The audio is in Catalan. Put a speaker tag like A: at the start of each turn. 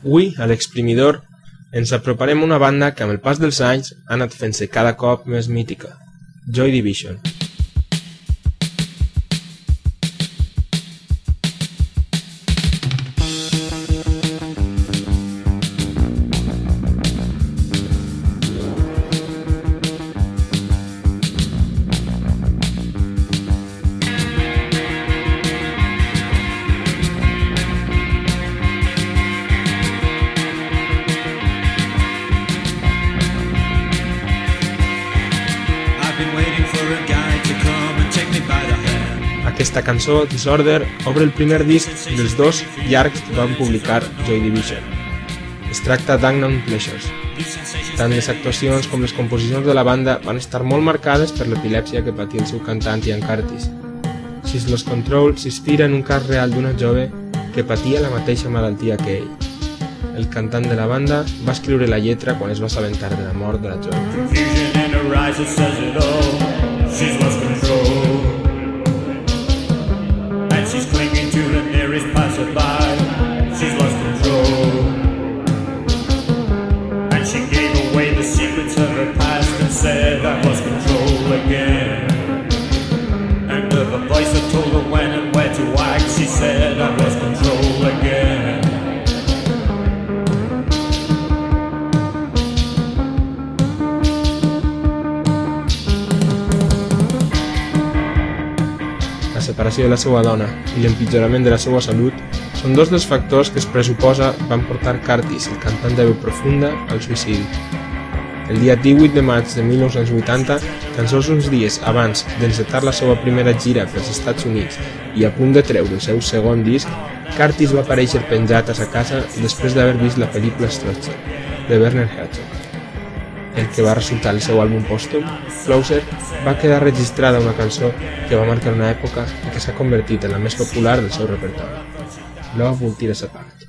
A: Avui, a l'exprimidor, ens aproparem una banda que amb el pas dels anys ha anat fent-se cada cop més mítica, Joy Division. Aquesta cançó, Disorder, obre el primer disc dels dos llargs que van publicar Joy Division. Es tracta d'Unknown Pleasures. Tant les actuacions com les composicions de la banda van estar molt marcades per l'epilèpsia que patia el seu cantant Ian Curtis. Sis Los Control s'inspira en un cas real d'una jove que patia la mateixa malaltia que ell. El cantant de la banda va escriure la lletra quan es va assabentar de la mort de la jove.
B: Passerby. She's lost control. Gave away the secrets of past and said, control again. And voice told when and where to she said, control again.
A: De la seva dona i l'empitjorament de la seva salut són dos dels factors que es pressuposa van portar Curtis, el cantant de veu profunda, al suïcidi. El dia 18 de maig de 1980, tan sols uns dies abans d'encetar la seva primera gira pels Estats Units i a punt de treure el seu segon disc, Curtis va aparèixer penjat a sa casa després d'haver vist la pel·lícula Strotzer, de Werner Herzog. El que va resultar el seu àlbum pòstum, Closer, va quedar registrada una cançó que va marcar una època i que s'ha convertit en la més popular del seu repertori. Love Will Tear Us Apart.